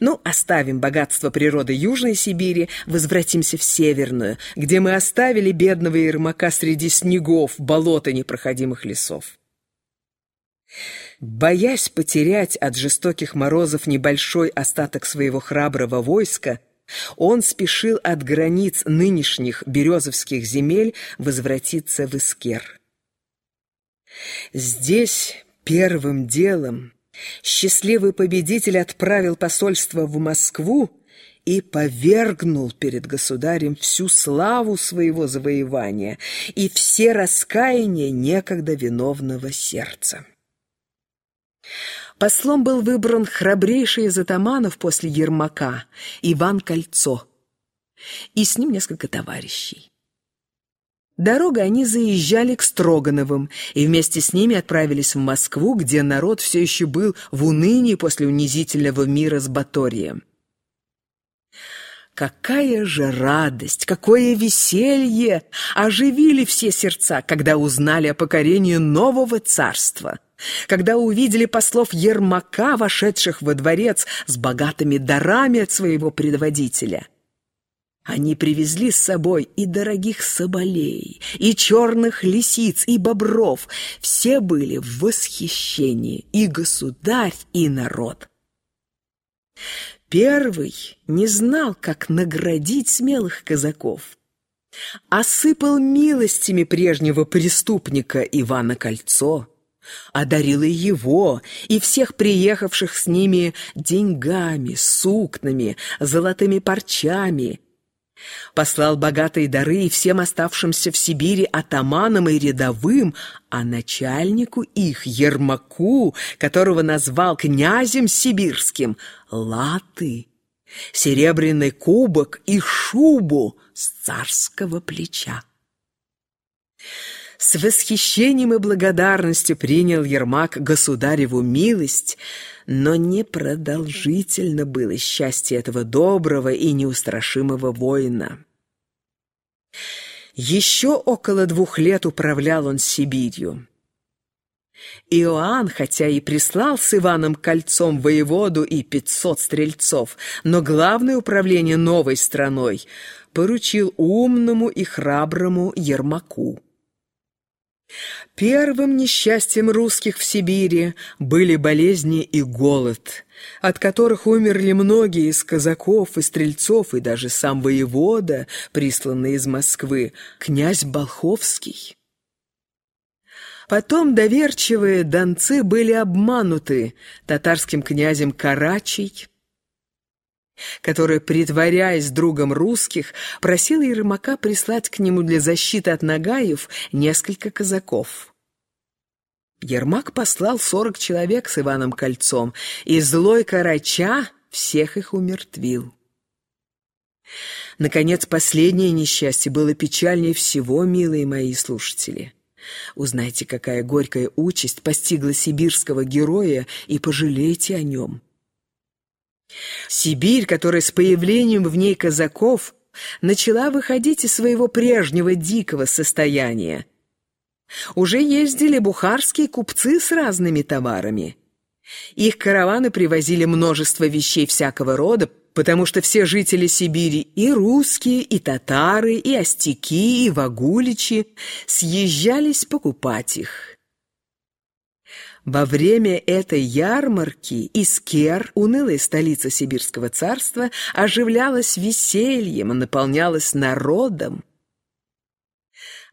Ну, оставим богатство природы Южной Сибири, возвратимся в Северную, где мы оставили бедного Ермака среди снегов, болот и непроходимых лесов. Боясь потерять от жестоких морозов небольшой остаток своего храброго войска, он спешил от границ нынешних березовских земель возвратиться в Искер. Здесь первым делом счастливый победитель отправил посольство в Москву и повергнул перед государем всю славу своего завоевания и все раскаяния некогда виновного сердца. Послом был выбран храбрейший из атаманов после Ермака, Иван Кольцо, и с ним несколько товарищей. Дорогой они заезжали к Строгановым и вместе с ними отправились в Москву, где народ все еще был в унынии после унизительного мира с Баторием. Какая же радость, какое веселье оживили все сердца, когда узнали о покорении нового царства, когда увидели послов Ермака, вошедших во дворец с богатыми дарами от своего предводителя. Они привезли с собой и дорогих соболей, и черных лисиц, и бобров. Все были в восхищении, и государь, и народ. Первый не знал, как наградить смелых казаков. Осыпал милостями прежнего преступника Ивана Кольцо, одарил и его, и всех приехавших с ними деньгами, сукнами, золотыми парчами – Послал богатые дары и всем оставшимся в Сибири атаманам и рядовым, а начальнику их, Ермаку, которого назвал князем сибирским, латы, серебряный кубок и шубу с царского плеча. С восхищением и благодарностью принял Ермак государеву милость, но непродолжительно было счастье этого доброго и неустрашимого воина. Еще около двух лет управлял он Сибирью. Иоанн, хотя и прислал с Иваном кольцом воеводу и пятьсот стрельцов, но главное управление новой страной поручил умному и храброму Ермаку. Первым несчастьем русских в Сибири были болезни и голод, от которых умерли многие из казаков и стрельцов, и даже сам воевода, присланный из Москвы, князь Болховский. Потом доверчивые донцы были обмануты татарским князем Карачей, который, притворяясь другом русских, просил Ермака прислать к нему для защиты от нагаев несколько казаков. Ермак послал сорок человек с Иваном Кольцом, и злой Карача всех их умертвил. Наконец, последнее несчастье было печальнее всего, милые мои слушатели. Узнайте, какая горькая участь постигла сибирского героя, и пожалейте о нем. Сибирь, которая с появлением в ней казаков начала выходить из своего прежнего дикого состояния. Уже ездили бухарские купцы с разными товарами. Их караваны привозили множество вещей всякого рода, потому что все жители Сибири, и русские, и татары, и остяки, и вагуличи, съезжались покупать их. Во время этой ярмарки Искер, унылая столица Сибирского царства, оживлялась весельем и наполнялась народом.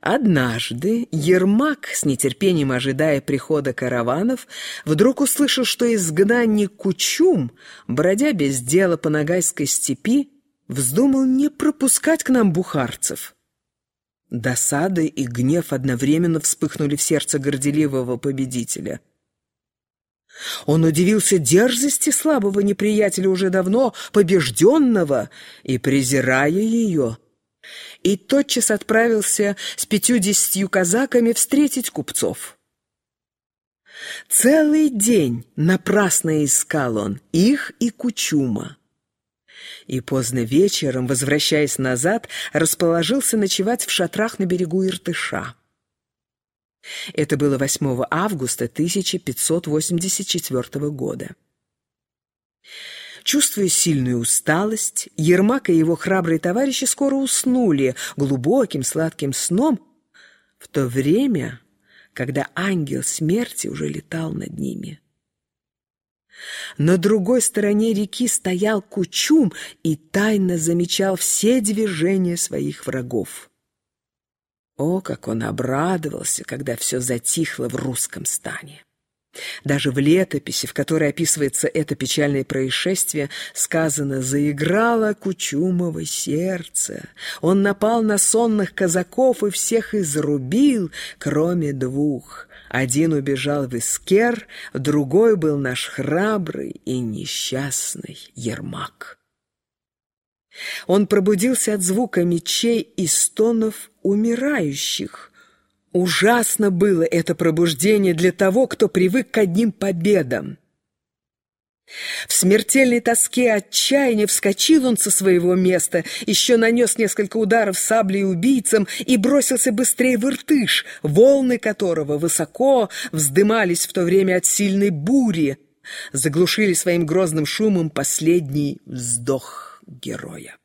Однажды Ермак, с нетерпением ожидая прихода караванов, вдруг услышал, что изгнанник Кучум, бродя без дела по Ногайской степи, вздумал не пропускать к нам бухарцев. Досада и гнев одновременно вспыхнули в сердце горделивого победителя – он удивился дерзости слабого неприятеля уже давно побежденного и, презирая ее, и тотчас отправился с пятьюдесятью казаками встретить купцов. Целый день напрасно искал он их и Кучума. И поздно вечером, возвращаясь назад, расположился ночевать в шатрах на берегу Иртыша. Это было 8 августа 1584 года. Чувствуя сильную усталость, Ермак и его храбрые товарищи скоро уснули глубоким сладким сном, в то время, когда ангел смерти уже летал над ними. На другой стороне реки стоял Кучум и тайно замечал все движения своих врагов. О, как он обрадовался, когда все затихло в русском стане! Даже в летописи, в которой описывается это печальное происшествие, сказано «заиграло Кучумово сердце». Он напал на сонных казаков и всех изрубил, кроме двух. Один убежал в Искер, другой был наш храбрый и несчастный Ермак. Он пробудился от звука мечей и стонов умирающих. Ужасно было это пробуждение для того, кто привык к одним победам. В смертельной тоске отчаяния вскочил он со своего места, еще нанес несколько ударов саблей убийцам и бросился быстрее в Иртыш, волны которого высоко вздымались в то время от сильной бури, заглушили своим грозным шумом последний вздох героя.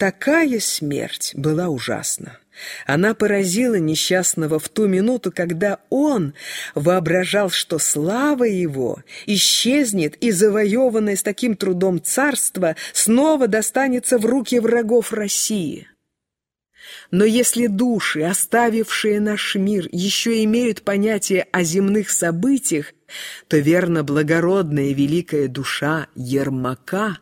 Такая смерть была ужасна. Она поразила несчастного в ту минуту, когда он воображал, что слава его исчезнет, и завоеванное с таким трудом царство снова достанется в руки врагов России. Но если души, оставившие наш мир, еще имеют понятие о земных событиях, то верно благородная великая душа Ермака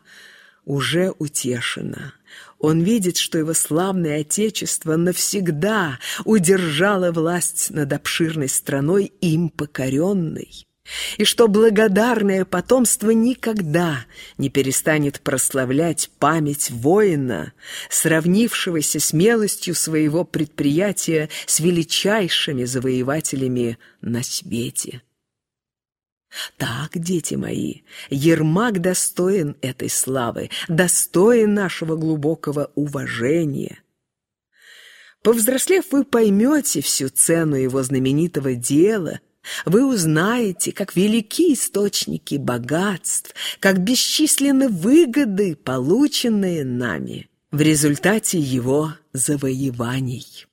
уже утешена. Он видит, что его славное отечество навсегда удержало власть над обширной страной, им покоренной, и что благодарное потомство никогда не перестанет прославлять память воина, сравнившегося смелостью своего предприятия с величайшими завоевателями на свете. Так, дети мои, Ермак достоин этой славы, достоин нашего глубокого уважения. Повзрослев, вы поймете всю цену его знаменитого дела, вы узнаете, как велики источники богатств, как бесчисленны выгоды, полученные нами в результате его завоеваний.